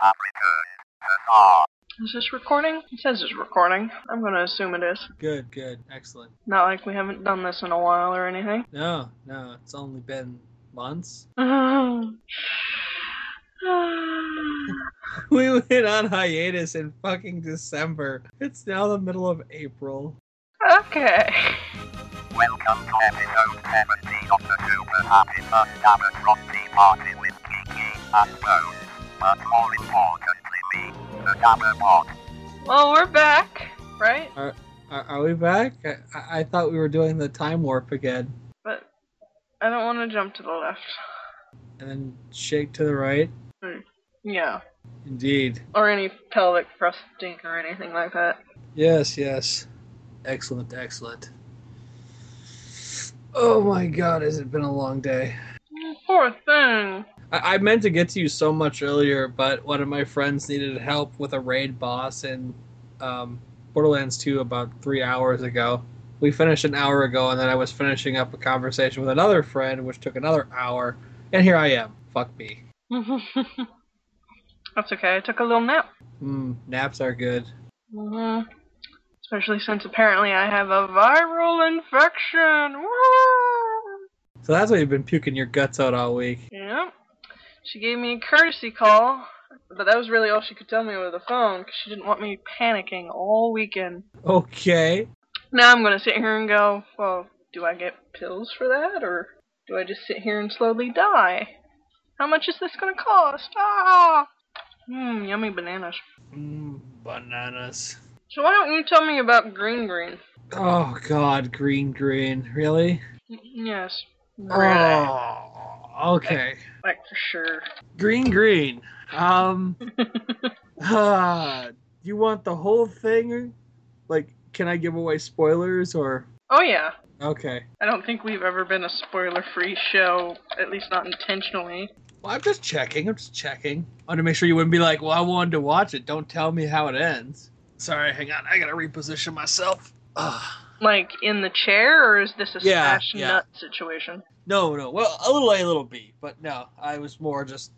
have returned. Huzzah! Is this recording? It says it's recording. I'm gonna assume it is. Good, good, excellent. Not like we haven't done this in a while or anything. No, no, it's only been months. We went on hiatus in fucking December. It's now the middle of April. okay. Welcome to episode 17 of the Super Happy Fun Dabber Frosty Party with Kiki and Bones. But me, the. Well, we're back, right? Are, are we back? I, I- I thought we were doing the time warp again. But I don't want to jump to the left. And then shake to the right. Hmm, yeah. Indeed. Or any pelvic thrusting or anything like that. Yes, yes. Excellent, excellent. Oh my god, has it been a long day? Poor thing. I, I meant to get to you so much earlier, but one of my friends needed help with a raid boss in um, Borderlands 2 about three hours ago. We finished an hour ago, and then I was finishing up a conversation with another friend, which took another hour. And here I am. Fuck me. That's okay. I took a little nap. Hmm, naps are good. hmm Especially since apparently I have a viral infection. Woo! So that's why you've been puking your guts out all week. Yep. She gave me a courtesy call, but that was really all she could tell me over the phone because she didn't want me panicking all weekend. Okay. Now I'm gonna sit here and go, well, do I get pills for that, or do I just sit here and slowly die? How much is this gonna cost? Ah! Mmm, yummy bananas. Mm, bananas. So why don't you tell me about Green Green? Oh god, green green. Really? Yes. Oh, okay. Like for sure. Green green. Um ah, you want the whole thing? Like can I give away spoilers or oh yeah. Okay. I don't think we've ever been a spoiler-free show, at least not intentionally. Well, I'm just checking. I'm just checking. I want to make sure you wouldn't be like, "Well, I wanted to watch it. Don't tell me how it ends." Sorry, hang on. I got to reposition myself. Ugh. Like in the chair, or is this a Yeah, smash yeah. nut situation? No, no. Well, a little A, a little B, but no. I was more just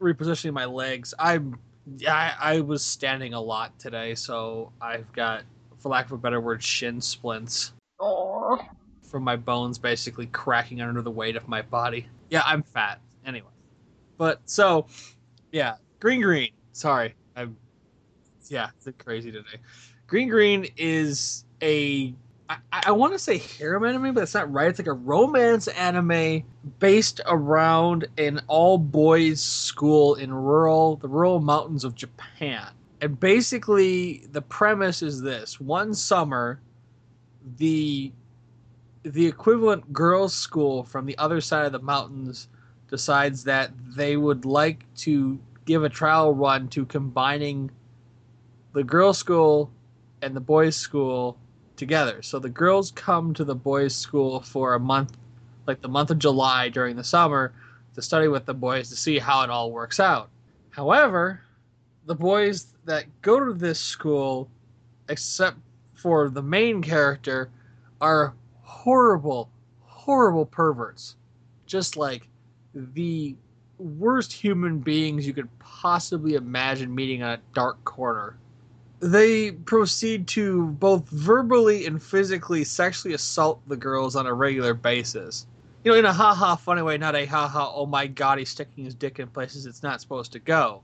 repositioning my legs. I'm, I, I was standing a lot today, so I've got, for lack of a better word, shin splints Oh. from my bones basically cracking under the weight of my body. Yeah, I'm fat. Anyway, but so, yeah, green green. Sorry, I'm, yeah, it's crazy today. Green green is a I, I want to say harem anime, but it's not right. It's like a romance anime based around an all boys school in rural the rural mountains of Japan. And basically the premise is this. One summer the the equivalent girls school from the other side of the mountains decides that they would like to give a trial run to combining the girls school and the boys school together. So the girls come to the boys' school for a month, like the month of July during the summer, to study with the boys to see how it all works out. However, the boys that go to this school, except for the main character, are horrible, horrible perverts. Just like the worst human beings you could possibly imagine meeting on a dark corner they proceed to both verbally and physically sexually assault the girls on a regular basis. You know, in a ha ha funny way, not a ha ha, oh my god, he's sticking his dick in places it's not supposed to go.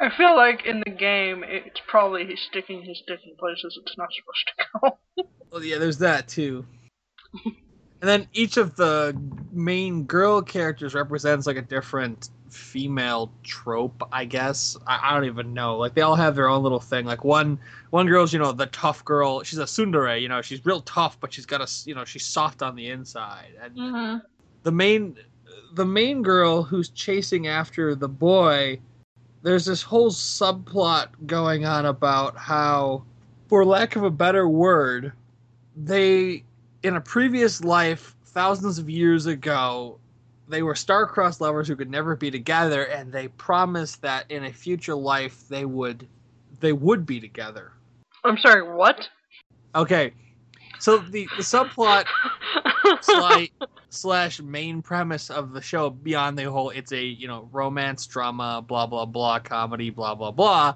I feel like in the game, it's probably he's sticking his dick in places it's not supposed to go. Well, yeah, there's that too. and then each of the main girl characters represents like a different female trope, I guess. I, I don't even know. Like they all have their own little thing. Like one one girl's, you know, the tough girl. She's a tsundere, you know, she's real tough, but she's got a, you know, she's soft on the inside. And mm-hmm. the main the main girl who's chasing after the boy there's this whole subplot going on about how for lack of a better word they in a previous life thousands of years ago they were star-crossed lovers who could never be together and they promised that in a future life they would they would be together I'm sorry, what? okay so the, the subplot slight slash main premise of the show beyond the whole it's a you know romance drama blah blah blah comedy blah blah blah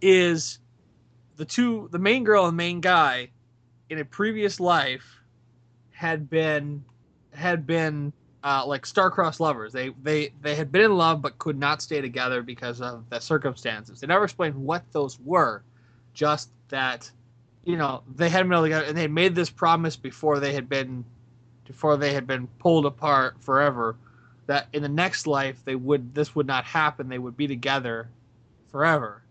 is the two the main girl and main guy in a previous life had been had been uh, like star-crossed lovers. They they they had been in love but could not stay together because of the circumstances. They never explained what those were, just that you know they hadn't been together and they made this promise before they had been before they had been pulled apart forever that in the next life they would this would not happen. They would be together forever.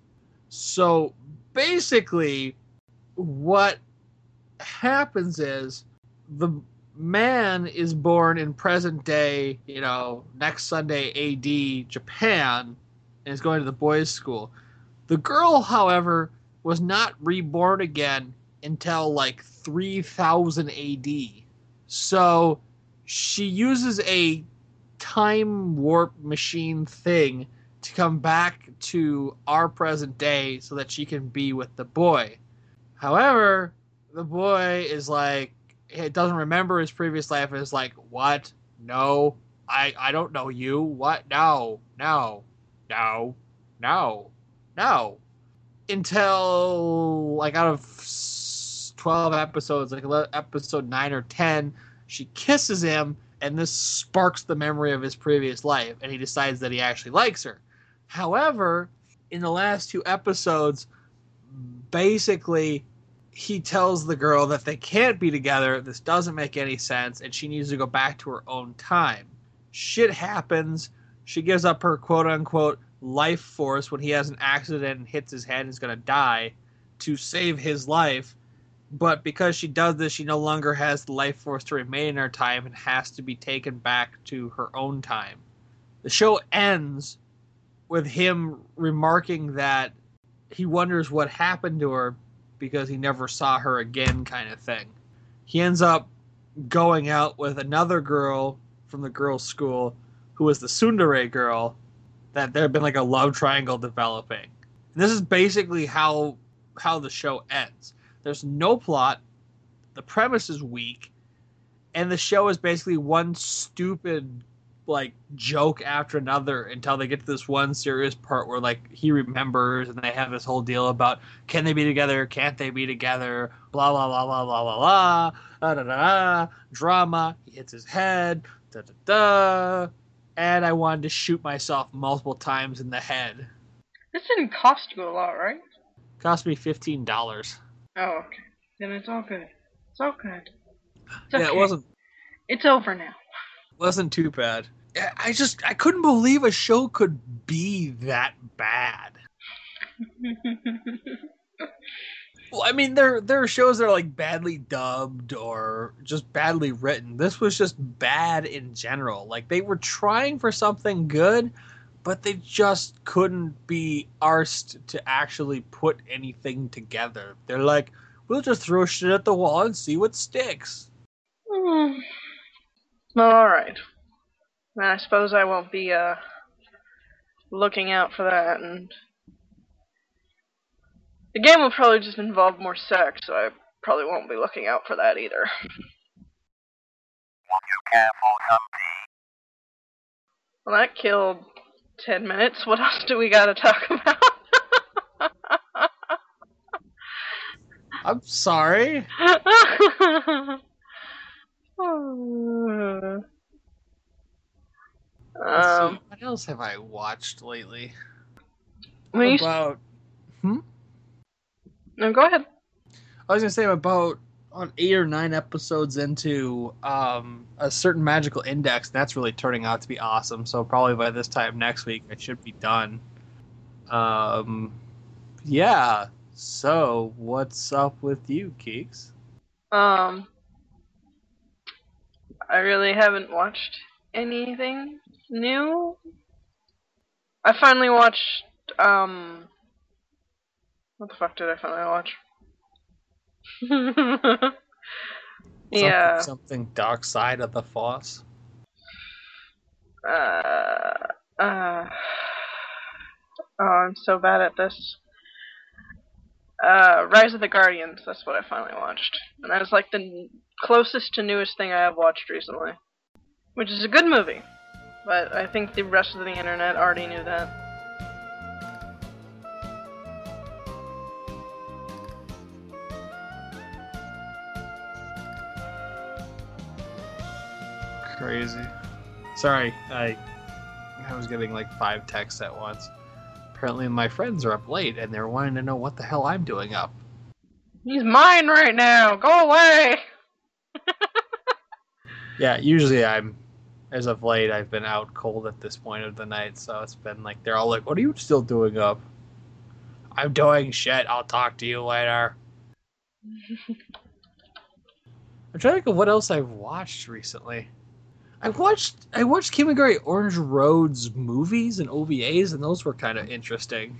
So basically, what happens is the man is born in present day, you know, next Sunday AD Japan and is going to the boys' school. The girl, however, was not reborn again until like 3000 AD. So she uses a time warp machine thing to come back to our present day so that she can be with the boy. However, the boy is like doesn't remember his previous life and is like, What? No. I I don't know you. What? No. No. No. No. No. Until like out of 12 episodes, like episode 9 or 10, she kisses him and this sparks the memory of his previous life and he decides that he actually likes her. However, in the last two episodes, basically he tells the girl that they can't be together. This doesn't make any sense, and she needs to go back to her own time. Shit happens. She gives up her quote unquote life force when he has an accident and hits his head and is going to die to save his life. But because she does this, she no longer has the life force to remain in her time and has to be taken back to her own time. The show ends with him remarking that he wonders what happened to her because he never saw her again, kind of thing. He ends up going out with another girl from the girls' school who was the tsundere girl, that there had been like a love triangle developing. And this is basically how how the show ends. There's no plot, the premise is weak, and the show is basically one stupid like joke after another until they get to this one serious part where like he remembers and they have this whole deal about can they be together can't they be together blah blah blah blah blah blah blah da, da, da, drama he hits his head da da da and i wanted to shoot myself multiple times in the head This didn't cost you a lot, right? cost me $15 Oh, okay. Then it's all good. It's all good. It's yeah it wasn't It's over now. Wasn't too bad I- just i couldn't believe a show could be that bad Well, I mean, there there are shows that are like badly dubbed or just badly written. This was just bad in general. Like they were trying for something good, but they just couldn't be arsed to actually put anything together. They're like, we'll just throw shit at the wall and see what sticks. Hmm. Alright. Then I suppose I won't be, uh, looking out for that, and... The game will probably just involve more sex, so I probably won't be looking out for that either. Would you care for? Well, that killed 10 minutes. What else do we gotta talk about? I'm sorry. Let's see, um, what else have I watched lately? About no, go ahead. I was gonna say I'm about on eight or nine episodes into um, a certain magical index. And that's really turning out to be awesome. So probably by this time next week, I should be done. Um, yeah. So what's up with you, Keeks? Um, I really haven't watched anything new. I finally watched, um, what the fuck did I finally watch? yeah. Something, something dark side of the force. Uh, uh, oh, I'm so bad at this. Uh, Rise of the Guardians. That's what I finally watched, and that is like the closest to newest thing I have watched recently, which is a good movie. But I think the rest of the internet already knew that. Crazy. Sorry, I I was getting like five texts at once. Apparently, my friends are up late and they're wanting to know what the hell I'm doing up. He's mine right now. Go away. Yeah, usually I'm, as of late, I've been out cold at this point of the night, so it's been like they're all like, "What are you still doing up?" I'm doing shit. I'll talk to you later. I'm trying to think of what else I've watched recently. I watched I watched Kimagure Orange Road's movies and OVAs, and those were kind of interesting.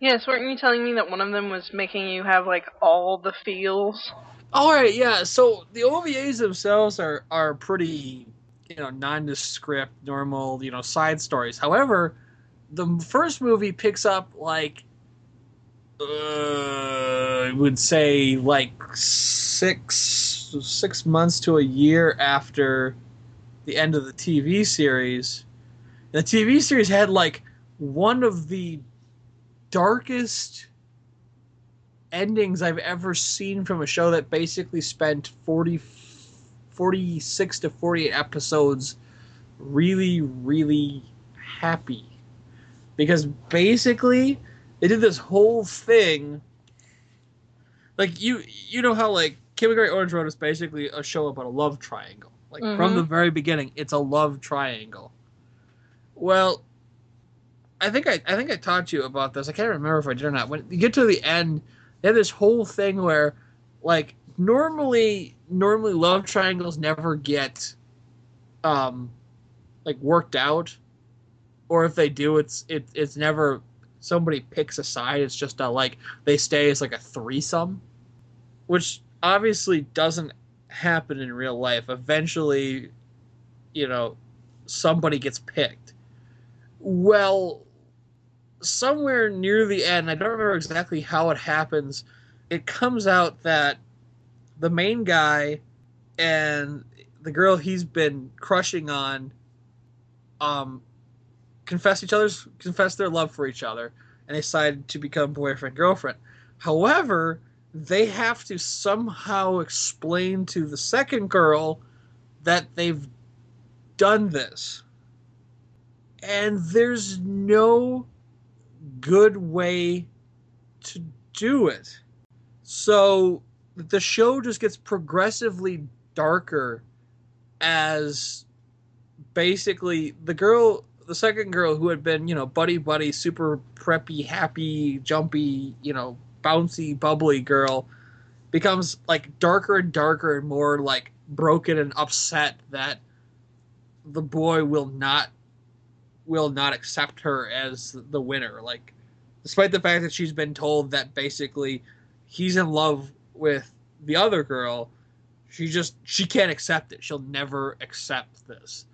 Yes, weren't you telling me that one of them was making you have like all the feels? All right, yeah. So the OVAs themselves are are pretty, you know, nondescript, normal, you know, side stories. However, the first movie picks up like, uh, I would say like six six months to a year after the end of the TV series. The TV series had like one of the darkest endings I've ever seen from a show that basically spent 40, 46 to 48 episodes really, really happy. Because basically, they did this whole thing. Like, you you know how, like, Kimagure Orange Road is basically a show about a love triangle. Like, from Mhm. the very beginning, it's a love triangle. Well, I think I, I think I taught you about this. I can't remember if I did or not. When you get to the end, they have this whole thing where, like, normally normally love triangles never get, um, like worked out, or if they do, it's it it's never somebody picks a side. It's just a like they stay as like a threesome, which obviously doesn't happen in real life. Eventually, you know, somebody gets picked. Well, somewhere near the end, I don't remember exactly how it happens. It comes out that the main guy and the girl he's been crushing on um confess each other's confess their love for each other and they decide to become boyfriend girlfriend. However, they have to somehow explain to the second girl that they've done this. And there's no good way to do it. So the show just gets progressively darker as basically the girl the second girl who had been, you know, buddy buddy, super preppy, happy, jumpy, you know, bouncy, bubbly girl becomes like darker and darker and more like broken and upset that the boy will not will not accept her as the winner. Like despite the fact that she's been told that basically he's in love with the other girl, she just she can't accept it. She'll never accept this.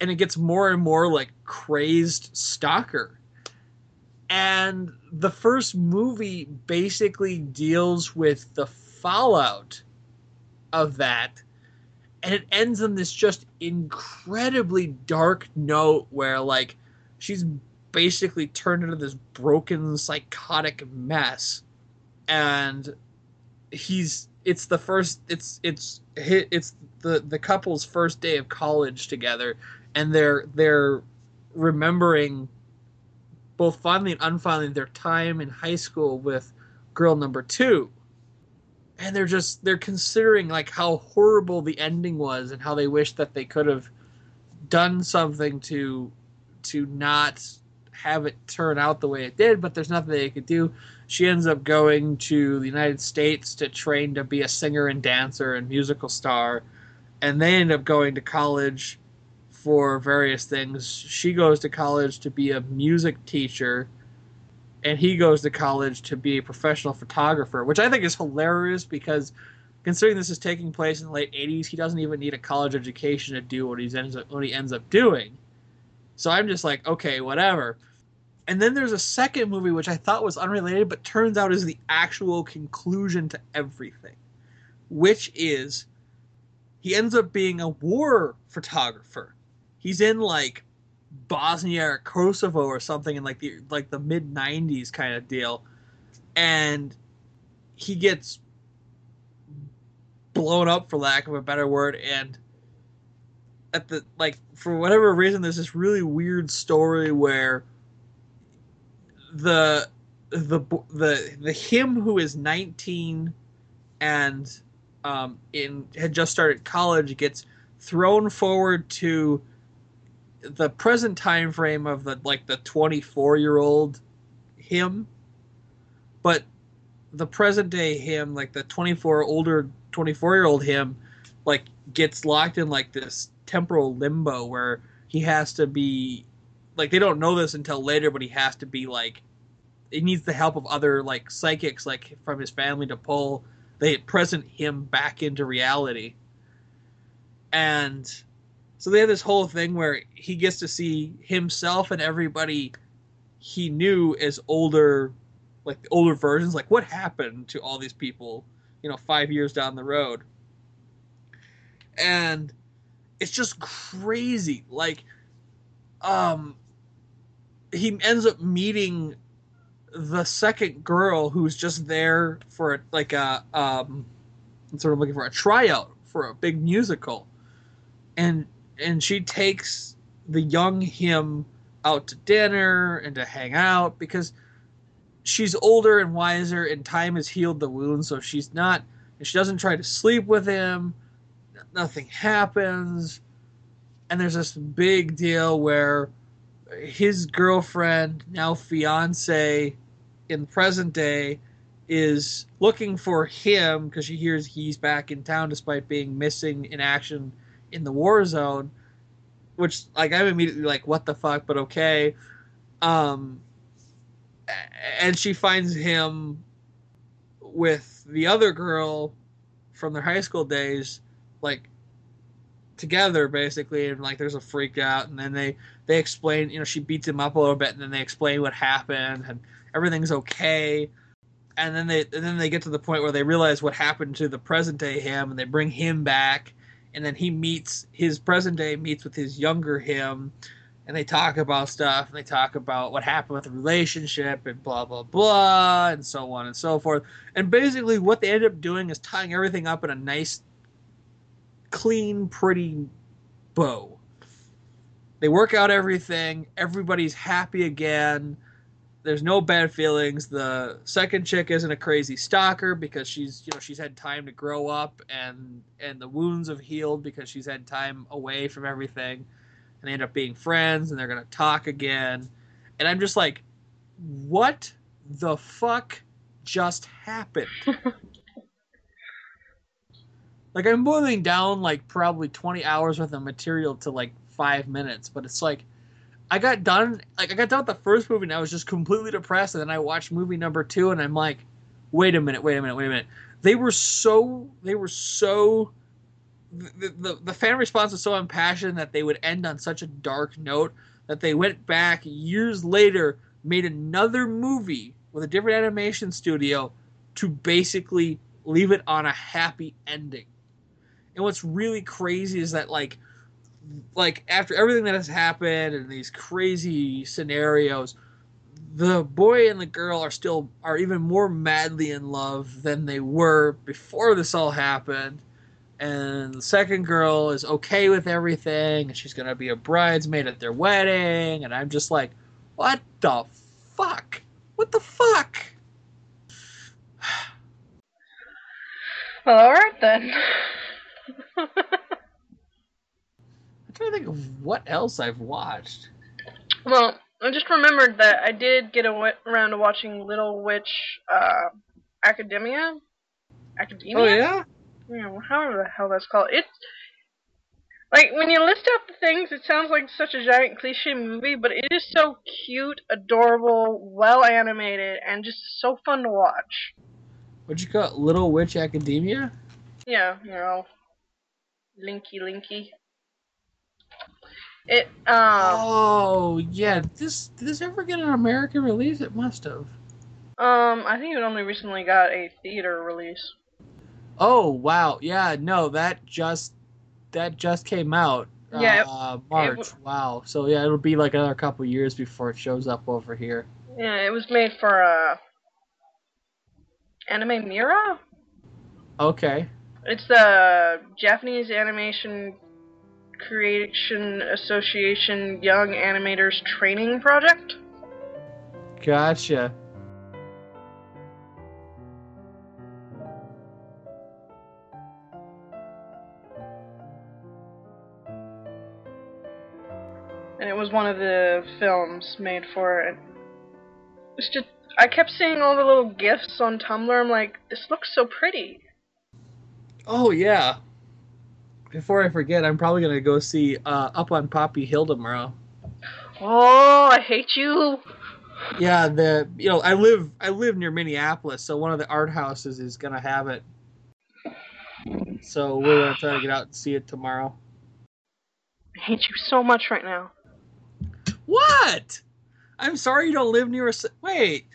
And it gets more and more like crazed stalker. And the first movie basically deals with the fallout of that. And it ends on this just incredibly dark note where like she's basically turned into this broken psychotic mess and he's it's the first it's it's it's the the couple's first day of college together and they're they're remembering both fondly and unfondly their time in high school with girl number two. And they're just they're considering like how horrible the ending was and how they wish that they could have done something to to not have it turn out the way it did but there's nothing they could do. She ends up going to the united states to train to be a singer and dancer and musical star. And they end up going to college for various things she goes to college to be a music teacher and he goes to college to be a professional photographer, which I think is hilarious because considering this is taking place in the late 80s, he doesn't even need a college education to do what, he's ends up, what he ends up doing. So I'm just like, okay, whatever. And then there's a second movie which I thought was unrelated, but turns out is the actual conclusion to everything, which is he ends up being a war photographer. He's in like Bosnia or Kosovo or something in like the like the mid '90s kind of deal, and he gets blown up for lack of a better word and at the like for whatever reason there's this really weird story where the the the the him who is 19 and um in had just started college gets thrown forward to the present time frame of the like the 24 year old him but the present day him like the 24 older 24 year old him like gets locked in like this temporal limbo where he has to be like they don't know this until later but he has to be like he needs the help of other like psychics like from his family to pull the present him back into reality. And so they have this whole thing where he gets to see himself and everybody he knew as older like the older versions. Like what happened to all these people you know five years down the road? And it's just crazy. Like um he ends up meeting the second girl who's just there for like a um sort of looking for a tryout for a big musical. And and she takes the young him out to dinner and to hang out because she's older and wiser and time has healed the wound so she's not and she doesn't try to sleep with him. Nothing happens. And there's this big deal where his girlfriend now fiance in present day is looking for him because she hears he's back in town despite being missing in action in the war zone which like i'm immediately like what the fuck but okay. Um and she finds him with the other girl from their high school days like together basically and like there's a freak out and then they they explain you know she beats him up a little bit and then they explain what happened and everything's okay. And then they and then they get to the point where they realize what happened to the present day him and they bring him back and then he meets his present day meets with his younger him and they talk about stuff and they talk about what happened with the relationship and blah blah blah and so on and so forth. And basically what they end up doing is tying everything up in a nice clean pretty bow. They work out everything. Everybody's happy again there's no bad feelings. The second chick isn't a crazy stalker because she's you know she's had time to grow up and and the wounds have healed because she's had time away from everything and they end up being friends and they're gonna talk again. And i'm just like what the fuck just happened? Like i'm boiling down like probably 20 hours worth of material to like five minutes but it's like i got done like i got done with the first movie and i was just completely depressed and then i watched movie number two and i'm like wait a minute wait a minute wait a minute they were so they were so the, the, the fan response was so impassioned that they would end on such a dark note that they went back years later, made another movie with a different animation studio to basically leave it on a happy ending. And what's really crazy is that like like after everything that has happened and these crazy scenarios, the boy and the girl are still are even more madly in love than they were before this all happened. And the second girl is okay with everything and she's gonna be a bridesmaid at their wedding and i'm just like what the fuck? What the fuck? Well, alright then. i'm trying to think of what else i've watched well, I just remembered that I did get around to watching Little Witch uh, Academia. Academia? oh yeah Yeah, well, however the hell that's called. It's like when you list out the things, it sounds like such a giant cliche movie, but it is so cute, adorable, well animated, and just so fun to watch. what'd you call it little witch academia Yeah, you know, linky linky. It um Oh yeah, this did this ever get an American release? It must have. um I think it only recently got a theater release. Oh wow, yeah, no, that just that just came out. Yeah, it- uh, March. w- wow. So yeah, it'll be like another couple years before it shows up over here. Yeah, it was made for uh Anime Mirai. Okay. It's the Japanese Animation Creation Association Young Animators Training Project. Gotcha. and it was one of the films made for it. It's just I kept seeing all the little gifs on Tumblr. I'm like, this looks so pretty. Oh yeah. Before I forget, I'm probably gonna go see uh, Up on Poppy Hill tomorrow. Oh, I hate you. Yeah, the you know I live I live near Minneapolis, so one of the art houses is gonna have it. So we're gonna try to get out and see it tomorrow. I hate you so much right now. What? I'm sorry you don't live near a. Wait.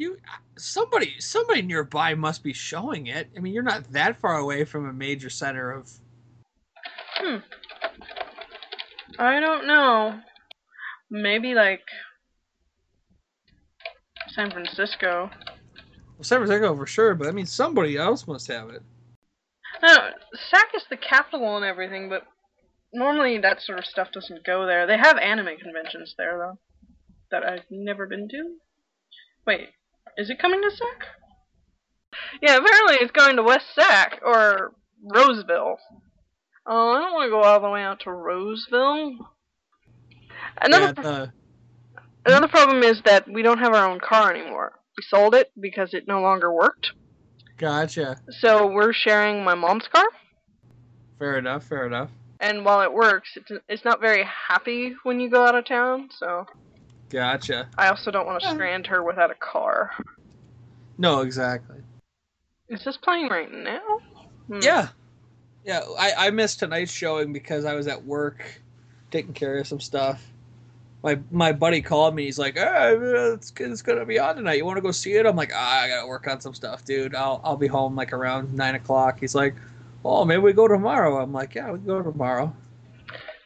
You somebody somebody nearby must be showing it. I mean, you're not that far away from a major center of. Hmm. I don't know. Maybe like San Francisco. Well, San Francisco for sure, but I mean somebody else must have it. No, SAC is the capital and everything, but normally that sort of stuff doesn't go there. They have anime conventions there though, that I've never been to. Wait, is it coming to SAC? Yeah, apparently it's going to West SAC or Roseville. Oh, I don't want to go all the way out to Roseville. Another Yeah, the, another problem is that we don't have our own car anymore. We sold it because it no longer worked. gotcha. So we're sharing my mom's car. Fair enough. Fair enough. and while it works, it's it's not very happy when you go out of town. So Gotcha. I also don't want to strand her without a car. No, exactly. Is this playing right now? Hmm. Yeah. Yeah, I, I missed tonight's showing because I was at work taking care of some stuff. My my buddy called me. He's like, "Hey, it's, it's gonna be on tonight. You want to go see it?" I'm like, ah, "I gotta work on some stuff, dude. I'll I'll be home like around nine o'clock." He's like, "Oh, maybe we go tomorrow." I'm like, "Yeah, we can go tomorrow."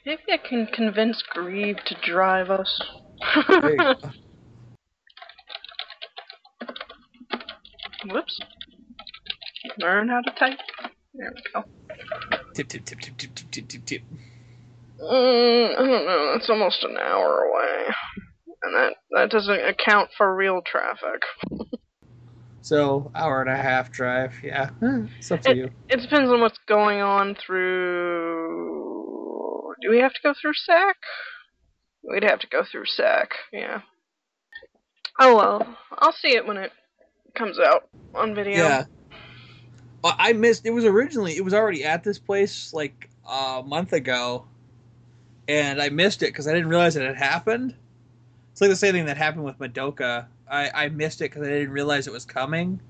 Maybe I can convince Grieve to drive us. There. Whoops. Learn how to type. There we go. tip tip tip tip tip tip tip tip tip. Mm, I don't know. That's almost an hour away, and that that doesn't account for real traffic. So hour and a half drive. Yeah, it's up to you. It depends on what's going on through. Do we have to go through SAC? We'd have to go through SAC, yeah. Oh well, I'll see it when it comes out on video. Yeah. Well, I missed. It was originally. It was already at this place like a month ago, and I missed it because I didn't realize it had happened. It's like the same thing that happened with Madoka. I I missed it because I didn't realize it was coming.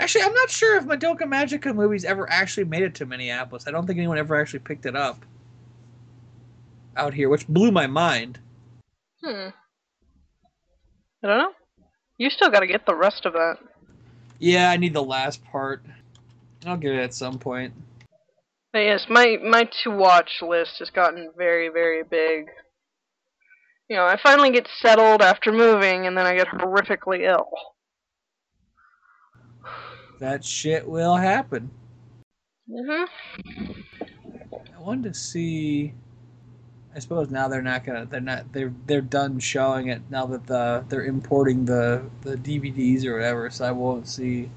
Actually, I'm not sure if Madoka Magica movies ever actually made it to Minneapolis. I don't think anyone ever actually picked it up out here, which blew my mind. Hmm. I don't know. You still got to get the rest of that. Yeah, I need the last part. I'll get it at some point. But yes, my my to watch list has gotten very very big. You know, I finally get settled after moving, and then I get horrifically ill. That shit will happen. Mhm. I wanted to see. I suppose now they're not gonna. They're not. They're they're done showing it now that the they're importing the the DVDs or whatever. So I won't see.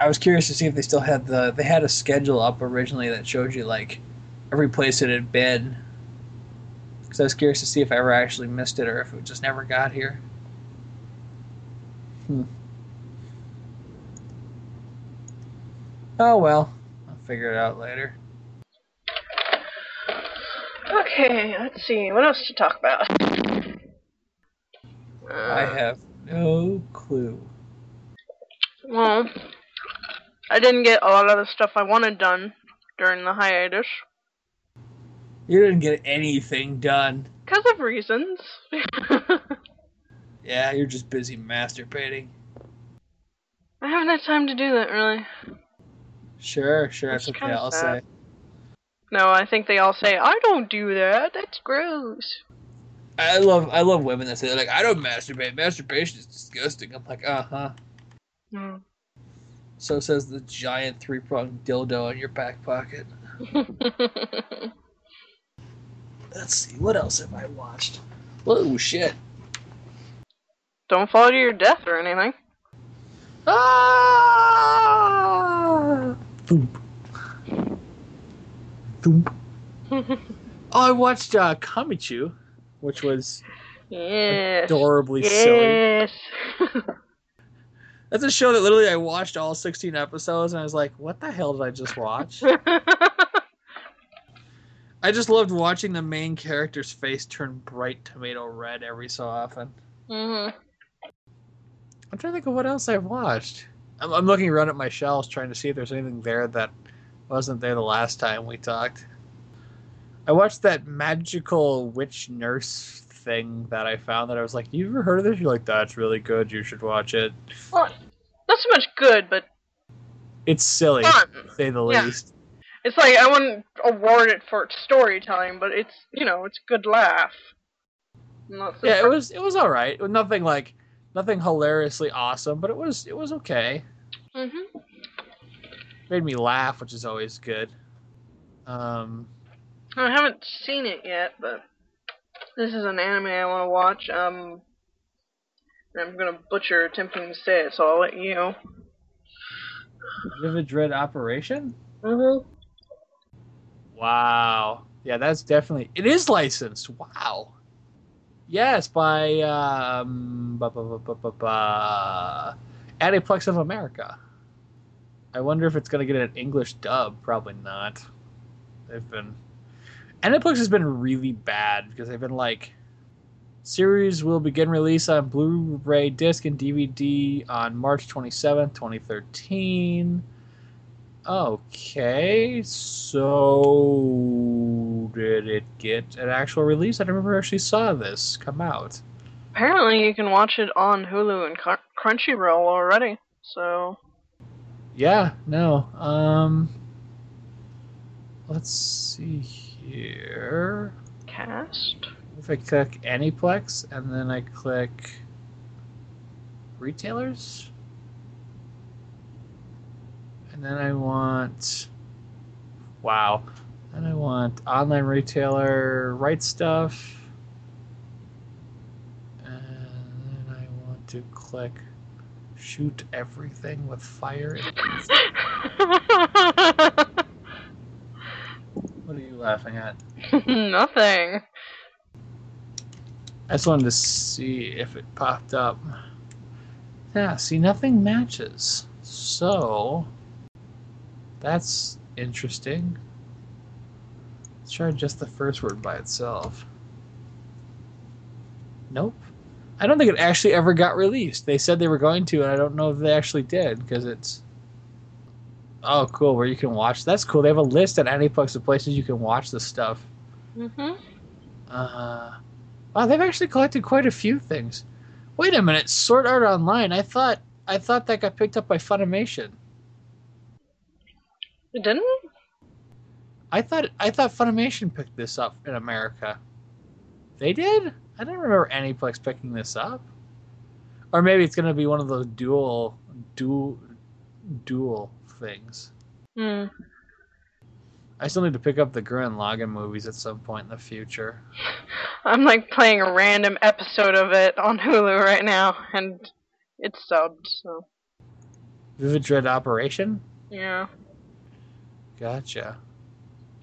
I was curious to see if they still had the. They had a schedule up originally that showed you like every place it had been. Because I was curious to see if I ever actually missed it or if it just never got here. Hmm. Oh well, I'll figure it out later. Okay, let's see. What else to talk about? I Uh, have no clue. Well, I didn't get a lot of the stuff I wanted done during the hiatus. You didn't get anything done. Because of reasons. Yeah, you're just busy masturbating. I haven't had time to do that, really. Sure, sure, That's okay. I'll sad. say. No, I think they all say, I don't do that. That's gross. I love I love women that say like I don't masturbate. Masturbation is disgusting. I'm like, uh huh. Mm. So says the giant three pronged dildo in your back pocket. Let's see, what else have I watched? Oh shit. don't fall to your death or anything. Ah! Oh, I watched uh, Kamichu, which was yes. adorably silly. Yes. That's a show that literally I watched all 16 episodes and I was like, what the hell did I just watch? I just loved watching the main character's face turn bright tomato red every so often. hmm I'm trying to think of what else I've watched. I'm, I'm looking around at my shelves trying to see if there's anything there that wasn't there the last time we talked. I watched that magical witch nurse thing that I found that I was like, you ever heard of this? You're like, that's really good. You should watch it. Well, not so much good, but It's silly, fun. to say the Yeah. least. It's like I wouldn't award it for its storytelling, but it's you know it's a good laugh. So Yeah, it was it was all right. Nothing like nothing hilariously awesome, but it was it was okay. hmm Made me laugh, which is always good. Um, I haven't seen it yet, but this is an anime I want to watch. Um, I'm gonna butcher attempting to say it, so I'll let you know. Vivid Red Operation. Mm-hmm. Wow. Yeah, that's definitely it is licensed. Wow. Yes, by um ba, ba, ba, ba, ba, ba, Aniplex of America. I wonder if it's gonna get an English dub. Probably not. They've been Aniplex has been really bad because they've been like series will begin release on Blu-ray disc and DVD on March 27th, 2013. Okay, so did it get an actual release? I don't never actually saw this come out. Apparently, you can watch it on Hulu and Crunchyroll already. So Yeah, no. Um, let's see here. cast. If I click Aniplex and then I click retailers, and then I want wow, and I want online retailer Right Stuf, and then I want to click shoot everything with fire. What are you laughing at? Nothing. I just wanted to see if it popped up. Yeah, see, nothing matches. So, that's interesting. Let's try just the first word by itself. Nope. I don't think it actually ever got released. They said they were going to, and I don't know if they actually did, because it's. Oh, cool, where you can watch. That's cool. They have a list at Aniplex of places you can watch this stuff. hmm Uh, wow, they've actually collected quite a few things. Wait a minute, Sword Art Online. I thought I thought that got picked up by Funimation. It didn't? I thought I thought Funimation picked this up in America. They did. I don't remember Aniplex picking this up. Or maybe it's gonna be one of those dual dual dual things. Hmm. I still need to pick up the Gurren Lagann movies at some point in the future. I'm like playing a random episode of it on Hulu right now, and it's subbed, so Vivid Red Operation. yeah. Gotcha.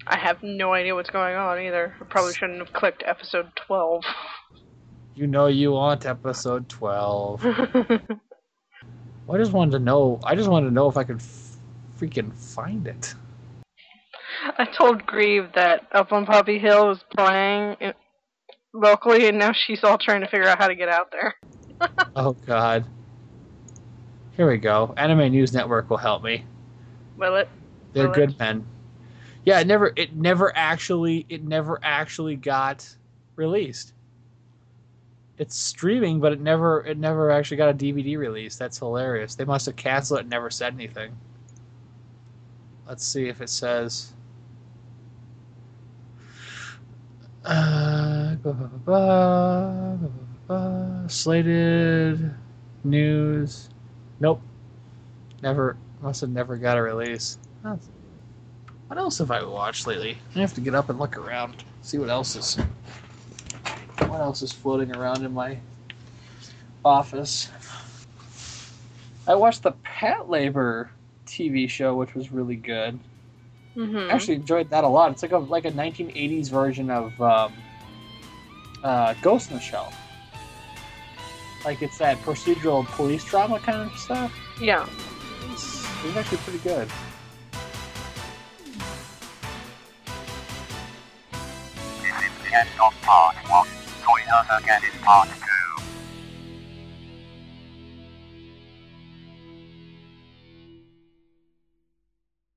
I have no idea what's going on either. I probably shouldn't have clicked episode 12. You know you want episode twelve. I just wanted to know. I just wanted to know if I could f- freaking find it. I told Grieve that Up on Poppy Hill was playing locally, and now she's all trying to figure out how to get out there. Oh God. Here we go. Anime News Network will help me. Will it? They're Will it? good men. Yeah, it never it never actually it never actually got released. It's streaming, but it never it never actually got a DVD release. That's hilarious. They must have canceled it and never said anything. Let's see if it says uh, ba, ba, ba, ba, ba, ba, ba, slated news. Nope. Never must have never got a release. What else have I watched lately? I have to get up and look around, see what else is what else is floating around in my office. I watched the Patlabor TV show, which was really good. Mm-hmm. I actually enjoyed that a lot. It's like a like a 1980s version of um, uh, Ghost in the Shell. Like it's that procedural police drama kind of stuff. yeah. It's, it's actually pretty good. This is the end of part us again in part